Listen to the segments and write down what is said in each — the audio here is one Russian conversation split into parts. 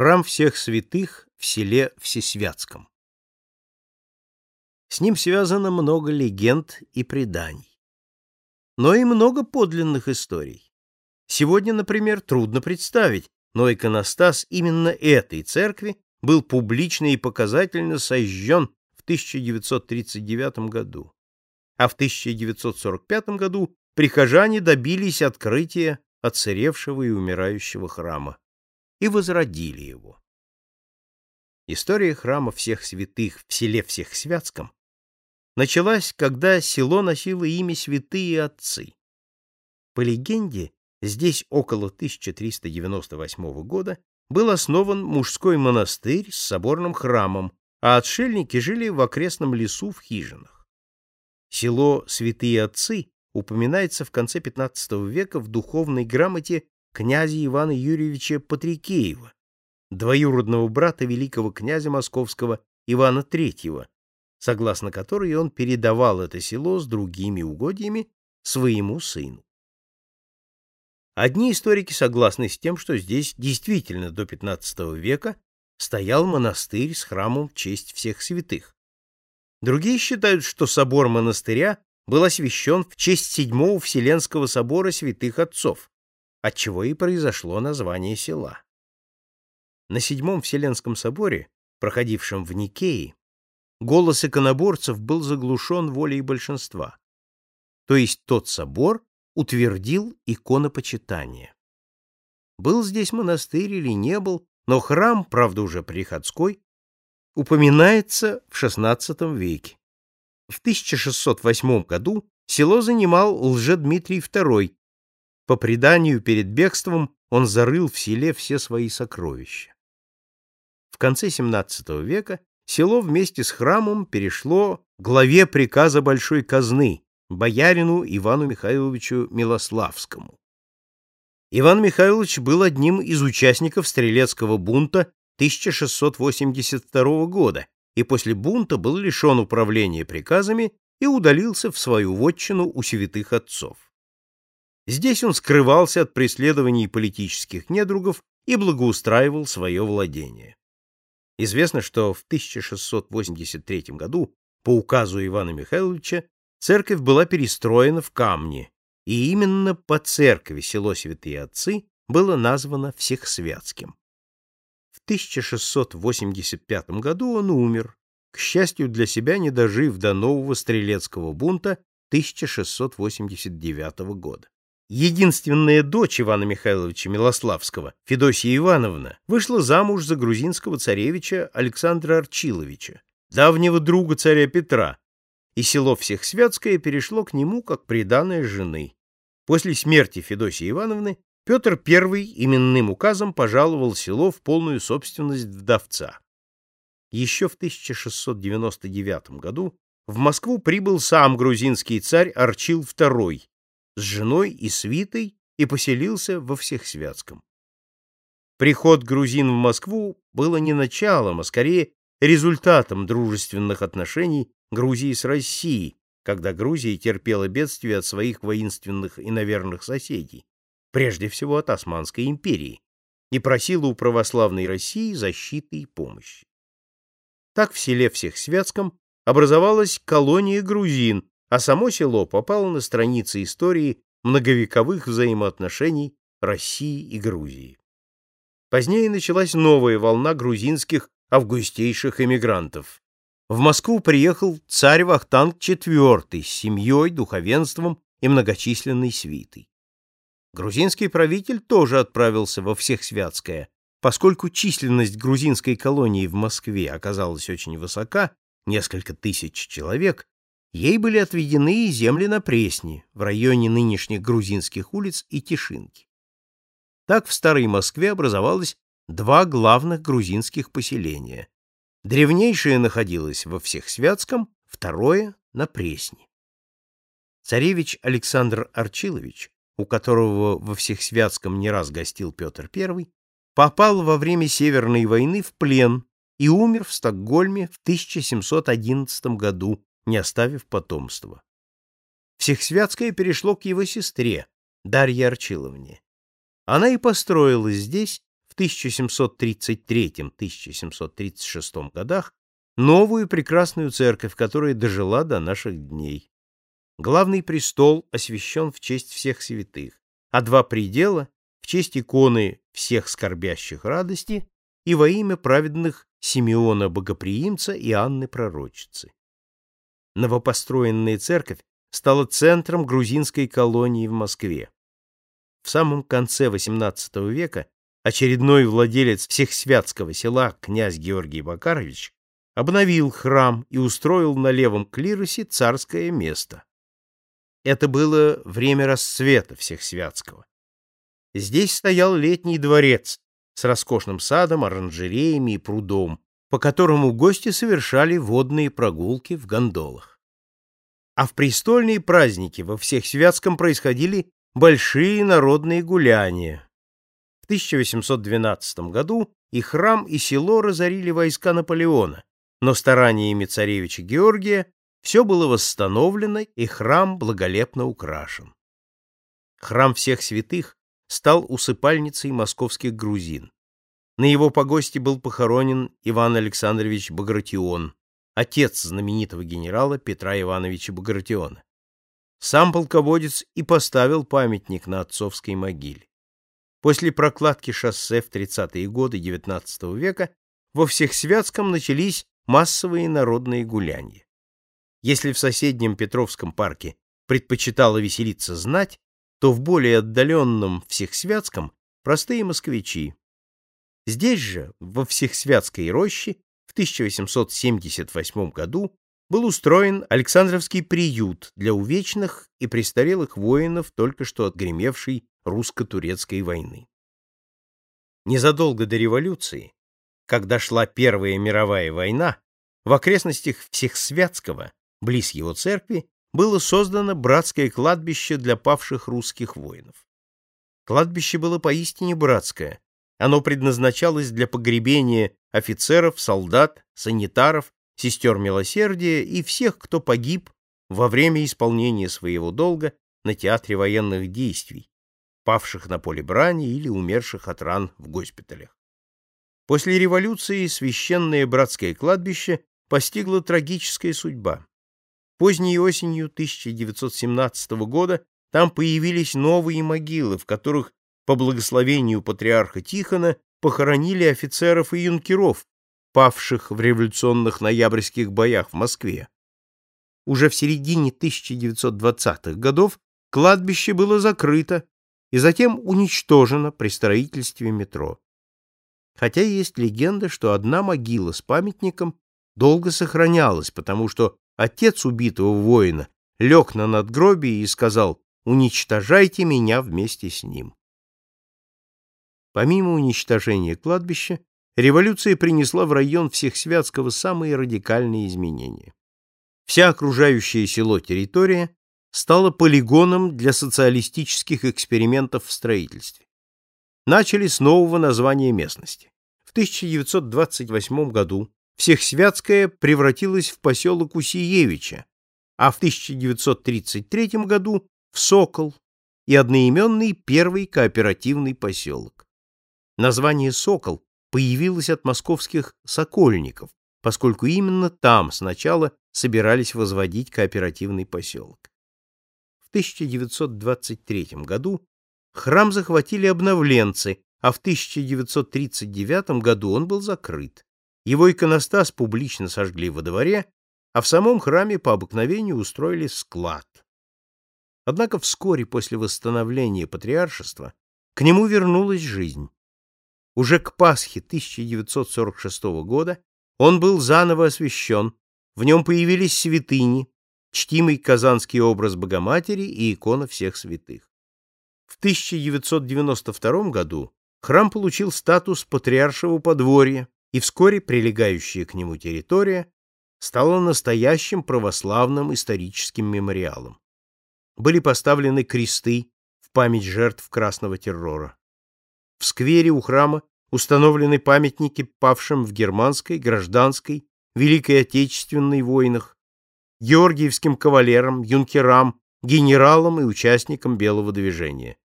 Храм всех святых в селе Всесвятском. С ним связано много легенд и преданий. Но и много подлинных историй. Сегодня, например, трудно представить, но иконостас именно этой церкви был публично и показательно сожжен в 1939 году. А в 1945 году прихожане добились открытия отсыревшего и умирающего храма и возродили его. История храма всех святых в селе Всехсвятском началась, когда село носило имя Святые Отцы. По легенде, здесь около 1398 года был основан мужской монастырь с соборным храмом, а отшельники жили в окрестном лесу в хижинах. Село Святые Отцы упоминается в конце XV века в духовной грамоте князя Ивана Юрьевича Патрикеева, двоюродного брата великого князя московского Ивана III, согласно которой он передавал это село с другими угодьями своему сыну. Одни историки согласны с тем, что здесь действительно до XV века стоял монастырь с храмом в честь всех святых. Другие считают, что собор монастыря был освящен в честь Седьмого Вселенского собора святых отцов, отчего и произошло название села. На Седьмом Вселенском соборе, проходившем в Никее, голос иконоборцев был заглушен волей большинства. То есть тот собор утвердил иконопочитание. Был здесь монастырь или не был, но храм, правда уже приходской, упоминается в XVI веке. В 1608 году село занимал Лжедмитрий II. По преданию, перед бегством он зарыл в селе все свои сокровища. В конце XVII века село вместе с храмом перешло главе приказа Большой казны, боярину Ивану Михайловичу Милославскому. Иван Михайлович был одним из участников стрелецкого бунта 1682 года и после бунта был лишен управления приказами и удалился в свою вотчину у святых отцов. Здесь он скрывался от преследований политических недругов и благоустраивал свое владение. Известно, что в 1683 году по указу Ивана Михайловича церковь была перестроена в камне, и именно по церкви село Святые Отцы было названо Всехсвятским. В 1685 году он умер, к счастью для себя не дожив до нового стрелецкого бунта 1689 года. Единственная дочь Ивана Михайловича Милославского, Федосия Ивановна, вышла замуж за грузинского царевича Александра Арчиловича, давнего друга царя Петра, и село Всехсвятское перешло к нему как приданое жены. После смерти Федосии Ивановны Петр I именным указом пожаловал село в полную собственность вдовца. Еще в 1699 году в Москву прибыл сам грузинский царь Арчил II с женой и свитой и поселился во Всехсвятском. Приход грузин в Москву было не началом, а скорее результатом дружественных отношений Грузии с Россией, когда Грузия терпела бедствия от своих воинственных и наверных соседей, прежде всего от Османской империи, и просила у православной России защиты и помощи. Так в селе Всехсвятском образовалась колония грузин, а само село попало на страницы истории многовековых взаимоотношений России и Грузии. Позднее началась новая волна грузинских августейших эмигрантов. В Москву приехал царь Вахтанг IV с семьей, духовенством и многочисленной свитой. Грузинский правитель тоже отправился во Всехсвятское. Поскольку численность грузинской колонии в Москве оказалась очень высока, несколько тысяч человек, Ей были отведены и земли на Пресне, в районе нынешних грузинских улиц и Тишинки. Так в Старой Москве образовалось два главных грузинских поселения. Древнейшее находилось во Всехсвятском, второе — на Пресне. Царевич Александр Арчилович, у которого во Всехсвятском не раз гостил Петр I, попал во время Северной войны в плен и умер в Стокгольме в 1711 году не оставив потомства. Всехсвятское перешло к его сестре, Дарье Арчиловне. Она и построила здесь в 1733-1736 годах новую прекрасную церковь, которая дожила до наших дней. Главный престол освящен в честь всех святых, а два предела — в честь иконы всех скорбящих радости и во имя праведных Симеона Богоприимца и Анны Пророчицы. Новопостроенная церковь стала центром грузинской колонии в Москве. В самом конце XVIII века очередной владелец Всехсвятского села князь Георгий Бакарович обновил храм и устроил на левом клиросе царское место. Это было время расцвета Всехсвятского. Здесь стоял летний дворец с роскошным садом, оранжереями и прудом, по которому гости совершали водные прогулки в гондолах. А в престольные праздники во Всехсвятском происходили большие народные гуляния. В 1812 году и храм, и село разорили войска Наполеона, но стараниями царевича Георгия все было восстановлено, и храм благолепно украшен. Храм всех святых стал усыпальницей московских грузин. На его погосте был похоронен Иван Александрович Багратион, отец знаменитого генерала Петра Ивановича Багратиона. Сам полководец и поставил памятник на отцовской могиле. После прокладки шоссе в 30-е годы XIX века во Всехсвятском начались массовые народные гуляния. Если в соседнем Петровском парке предпочитала веселиться знать, то в более отдаленном Всехсвятском простые москвичи. Здесь же, во Всехсвятской роще, в 1878 году был устроен Александровский приют для увечных и престарелых воинов только что отгремевшей русско-турецкой войны. Незадолго до революции, когда шла Первая мировая война, в окрестностях Всехсвятского, близ его церкви, было создано братское кладбище для павших русских воинов. Кладбище было поистине братское. Оно предназначалось для погребения офицеров, солдат, санитаров, сестер милосердия и всех, кто погиб во время исполнения своего долга на театре военных действий, павших на поле брани или умерших от ран в госпиталях. После революции священное братское кладбище постигла трагическая судьба. Поздней осенью 1917 года там появились новые могилы, в которых по благословению патриарха Тихона похоронили офицеров и юнкеров, павших в революционных ноябрьских боях в Москве. Уже в середине 1920-х годов кладбище было закрыто и затем уничтожено при строительстве метро. Хотя есть легенда, что одна могила с памятником долго сохранялась, потому что отец убитого воина лег на надгробие и сказал «Уничтожайте меня вместе с ним». Помимо уничтожения кладбища, революция принесла в район Всехсвятского самые радикальные изменения. Вся окружающая село территория стала полигоном для социалистических экспериментов в строительстве. Начали с нового названия местности. В 1928 году Всехсвятская превратилась в поселок Усиевича, а в 1933 году в Сокол и одноименный первый кооперативный поселок. Название «Сокол» появилось от московских сокольников, поскольку именно там сначала собирались возводить кооперативный поселок. В 1923 году храм захватили обновленцы, а в 1939 году он был закрыт. Его иконостас публично сожгли во дворе, а в самом храме по обыкновению устроили склад. Однако вскоре после восстановления патриаршества к нему вернулась жизнь. Уже к Пасхе 1946 года он был заново освящен, в нем появились святыни, чтимый казанский образ Богоматери и икона всех святых. В 1992 году храм получил статус патриаршего подворья, и вскоре прилегающая к нему территория стала настоящим православным историческим мемориалом. Были поставлены кресты в память жертв красного террора. В сквере у храма установлены памятники павшим в германской, гражданской, Великой Отечественной войнах, георгиевским кавалерам, юнкерам, генералам и участникам Белого движения.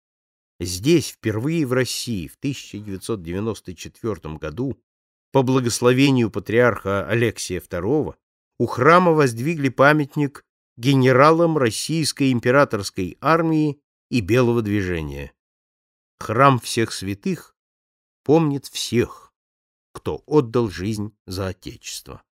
Здесь, впервые в России, в 1994 году, по благословению патриарха Алексия II, у храма воздвигли памятник генералам Российской императорской армии и Белого движения. Храм всех святых помнит всех, кто отдал жизнь за Отечество.